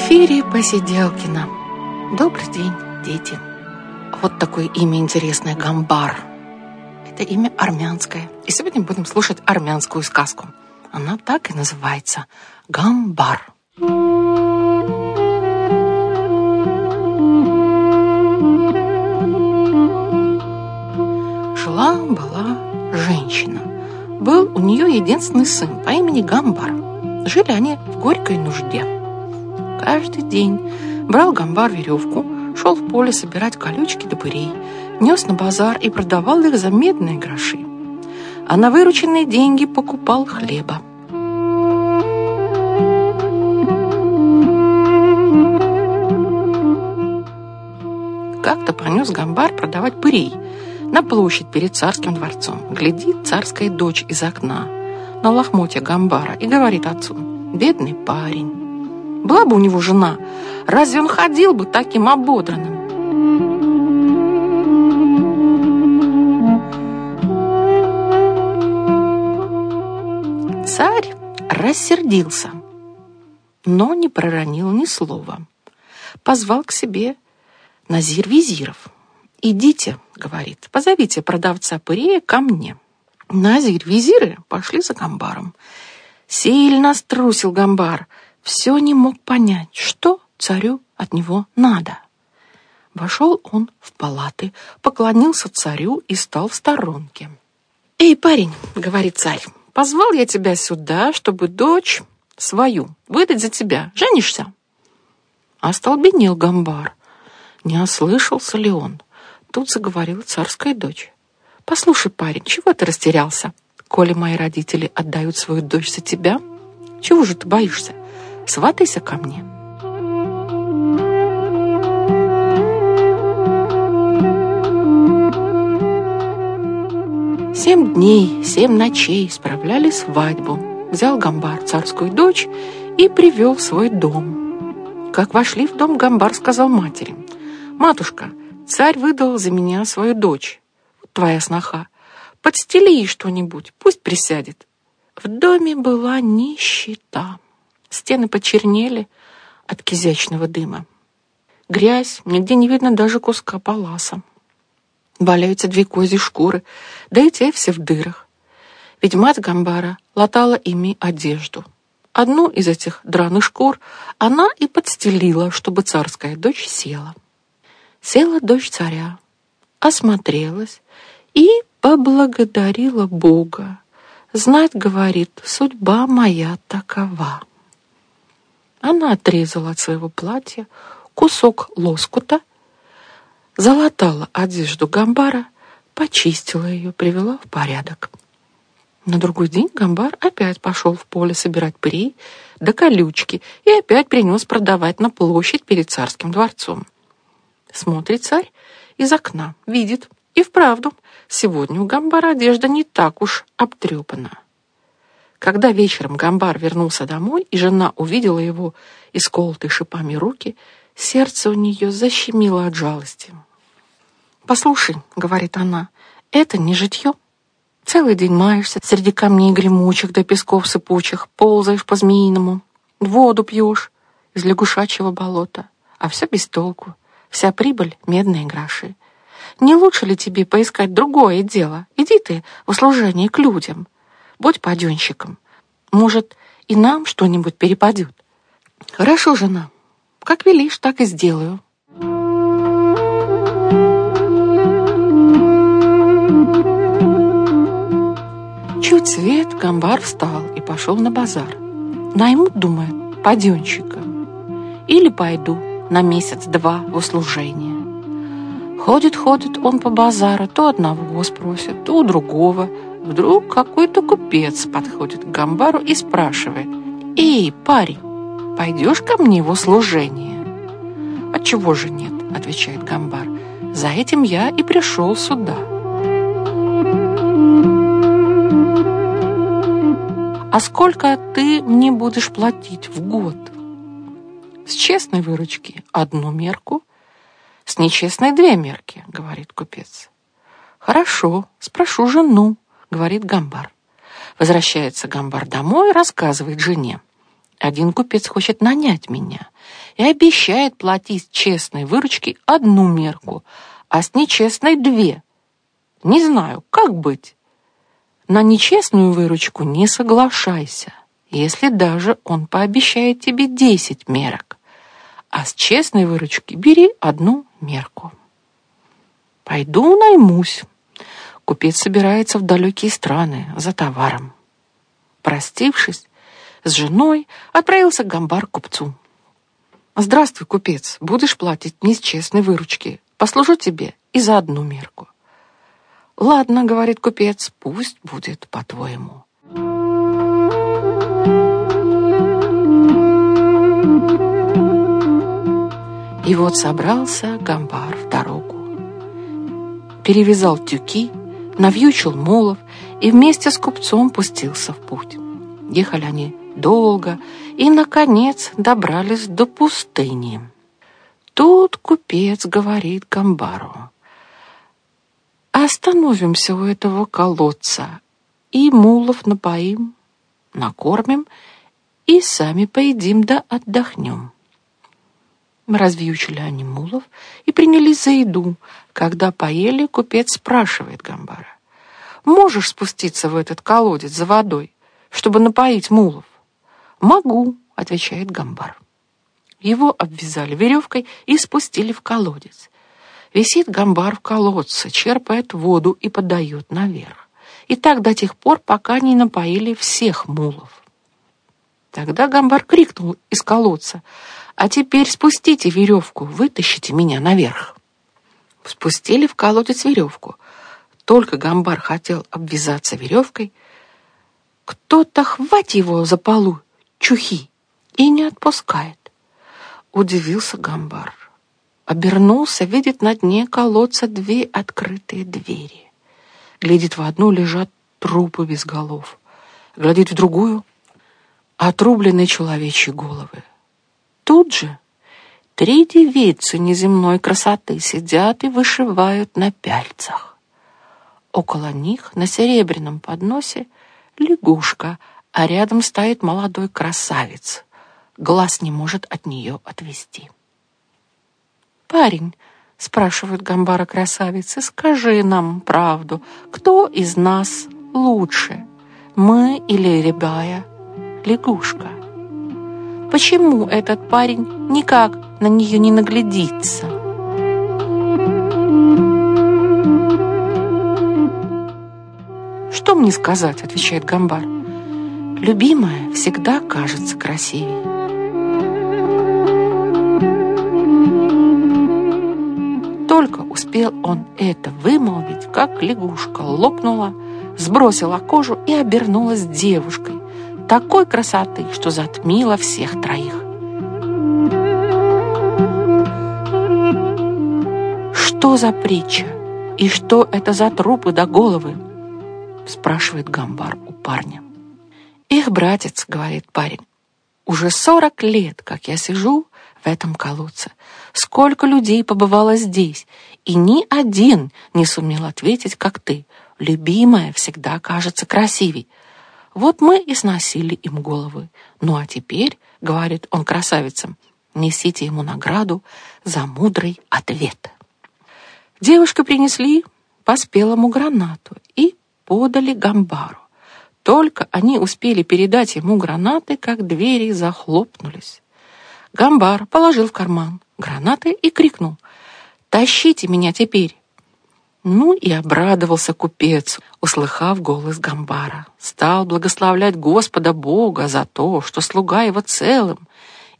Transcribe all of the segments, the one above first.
эфире Посиделкина. Добрый день, дети. Вот такое имя интересное – Гамбар. Это имя армянское. И сегодня будем слушать армянскую сказку. Она так и называется – Гамбар. Жила-была женщина. Был у нее единственный сын по имени Гамбар. Жили они в горькой нужде. Каждый день брал Гамбар веревку, шел в поле собирать колючки до нес на базар и продавал их за медные гроши. А на вырученные деньги покупал хлеба. Как-то понес Гамбар продавать пырей на площадь перед царским дворцом. Глядит царская дочь из окна на лохмотья Гамбара и говорит отцу, «Бедный парень, была бы у него жена, разве он ходил бы таким ободранным?» Царь рассердился, но не проронил ни слова. Позвал к себе Назир Визиров. «Идите, — говорит, — позовите продавца пырея ко мне». Назир визиры пошли за Гамбаром. Сильно струсил Гамбар, все не мог понять, что царю от него надо. Вошел он в палаты, поклонился царю и стал в сторонке. «Эй, парень, — говорит царь, — позвал я тебя сюда, чтобы дочь свою выдать за тебя. Женишься?» Остолбенел Гамбар. Не ослышался ли он? Тут заговорила царская дочь. «Послушай, парень, чего ты растерялся? Коли мои родители отдают свою дочь за тебя, чего же ты боишься? Сватайся ко мне». Семь дней, семь ночей справляли свадьбу. Взял Гамбар царскую дочь и привел в свой дом. Как вошли в дом, Гамбар сказал матери, «Матушка, царь выдал за меня свою дочь, твоя сноха. Подстели ей что-нибудь, пусть присядет». В доме была нищета. Стены почернели от кизячного дыма. Грязь, нигде не видно даже куска паласа. Валяются две козьи шкуры, да и те все в дырах. Ведь мать Гамбара латала ими одежду. Одну из этих драных шкур она и подстелила, чтобы царская дочь села. Села дочь царя, осмотрелась и поблагодарила Бога. Знать, говорит, судьба моя такова. Она отрезала от своего платья кусок лоскута залатала одежду Гамбара, почистила ее, привела в порядок. На другой день Гамбар опять пошел в поле собирать пырей до колючки и опять принес продавать на площадь перед царским дворцом. Смотрит царь из окна, видит, и вправду, сегодня у Гамбара одежда не так уж обтрепана. Когда вечером Гамбар вернулся домой, и жена увидела его исколотые шипами руки, сердце у нее защемило от жалости. «Послушай», — говорит она, — «это не житье. Целый день маешься среди камней гремучих до песков сыпучих, ползаешь по-змеиному, воду пьешь из лягушачьего болота, а все без толку, вся прибыль — медные гроши. Не лучше ли тебе поискать другое дело? Иди ты в услужение к людям, будь паденщиком. Может, и нам что-нибудь перепадет. Хорошо, жена, как велишь, так и сделаю». Чуть свет, Гамбар встал и пошел на базар. Наймут, думает, паденщика. Или пойду на месяц-два в услужение. Ходит, ходит он по базару, то одного спросит, то у другого. Вдруг какой-то купец подходит к Гамбару и спрашивает, «Эй, парень, пойдешь ко мне в услужение?» «Отчего же нет?» — отвечает Гамбар. «За этим я и пришел сюда». А сколько ты мне будешь платить в год? С честной выручки одну мерку, с нечестной две мерки, говорит купец. Хорошо, спрошу жену, говорит Гамбар. Возвращается Гамбар домой, рассказывает жене. Один купец хочет нанять меня и обещает платить честной выручки одну мерку, а с нечестной две. Не знаю, как быть. На нечестную выручку не соглашайся, если даже он пообещает тебе десять мерок, а с честной выручки бери одну мерку. Пойду наймусь. Купец собирается в далекие страны за товаром. Простившись, с женой отправился Гамбар к купцу. «Здравствуй, купец, будешь платить не с честной выручки. Послужу тебе и за одну мерку». «Ладно», — говорит купец, — «пусть будет по-твоему». И вот собрался Гамбар в дорогу. Перевязал тюки, навьючил молов и вместе с купцом пустился в путь. Ехали они долго и, наконец, добрались до пустыни. Тут купец говорит Гамбару. «Остановимся у этого колодца и мулов напоим, накормим и сами поедим да отдохнем». Развьючили они мулов и принялись за еду. Когда поели, купец спрашивает Гамбара. «Можешь спуститься в этот колодец за водой, чтобы напоить мулов?» «Могу», — отвечает Гамбар. Его обвязали веревкой и спустили в колодец. Висит Гамбар в колодце, черпает воду и подает наверх. И так до тех пор, пока не напоили всех мулов. Тогда Гамбар крикнул из колодца, «А теперь спустите веревку, вытащите меня наверх». Спустили в колодец веревку. Только Гамбар хотел обвязаться веревкой, кто-то хватит его за полу чухи и не отпускает. Удивился Гамбар. Обернулся, видит на дне колодца две открытые двери. Глядит в одну, лежат трупы без голов. Глядит в другую — отрубленные человечьи головы. Тут же три девицы неземной красоты сидят и вышивают на пяльцах. Около них на серебряном подносе лягушка — а рядом стоит молодой красавец. Глаз не может от нее отвести. «Парень», — спрашивает Гамбара красавицы, — «скажи нам правду, кто из нас лучше, мы или рябая лягушка? Почему этот парень никак на нее не наглядится?» «Что мне сказать?» — отвечает Гамбар. Любимая всегда кажется красивее. Только успел он это вымолвить, как лягушка лопнула, сбросила кожу и обернулась девушкой такой красоты, что затмила всех троих. «Что за притча? И что это за трупы до головы?» спрашивает Гамбар у парня. «Их, братец», — говорит парень, — «уже сорок лет, как я сижу в этом колодце. Сколько людей побывало здесь, и ни один не сумел ответить, как ты. Любимая всегда кажется красивей. Вот мы и сносили им головы. Ну а теперь, — говорит он красавицам, — несите ему награду за мудрый ответ». Девушка принесли по спелому гранату и подали Гамбару. Только они успели передать ему гранаты, как двери захлопнулись. Гамбар положил в карман гранаты и крикнул «Тащите меня теперь!» Ну и обрадовался купец, услыхав голос Гамбара. Стал благословлять Господа Бога за то, что слуга его целым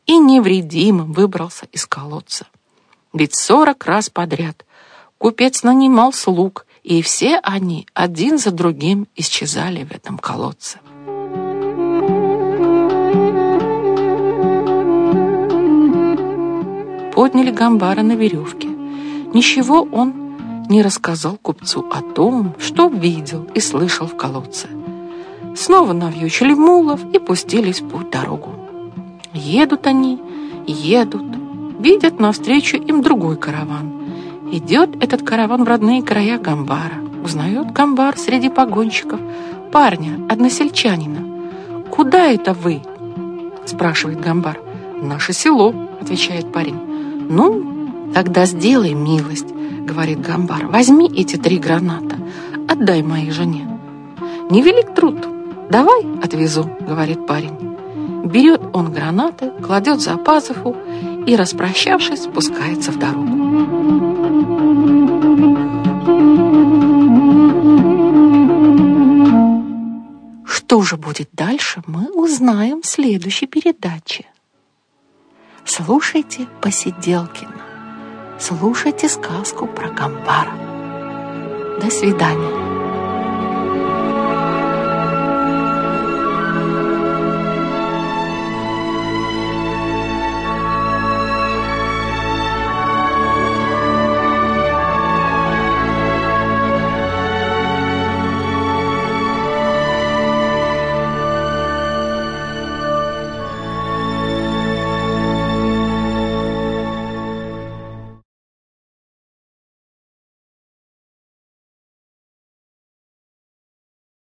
и невредимым выбрался из колодца. Ведь сорок раз подряд купец нанимал слуг и все они один за другим исчезали в этом колодце. Подняли Гамбара на веревке. Ничего он не рассказал купцу о том, что видел и слышал в колодце. Снова навьючили мулов и пустились в путь дорогу. Едут они, едут, видят навстречу им другой караван – Идет этот караван в родные края Гамбара. Узнает Гамбар среди погонщиков парня, односельчанина. «Куда это вы?» спрашивает Гамбар. «Наше село», — отвечает парень. «Ну, тогда сделай милость», — говорит Гамбар. «Возьми эти три граната, отдай моей жене». «Невелик труд, давай отвезу», — говорит парень. Берет он гранаты, кладет за пазуху и, распрощавшись, спускается в дорогу. Что же будет дальше, мы узнаем в следующей передаче. Слушайте Посиделкина. Слушайте сказку про Гамбара. До свидания.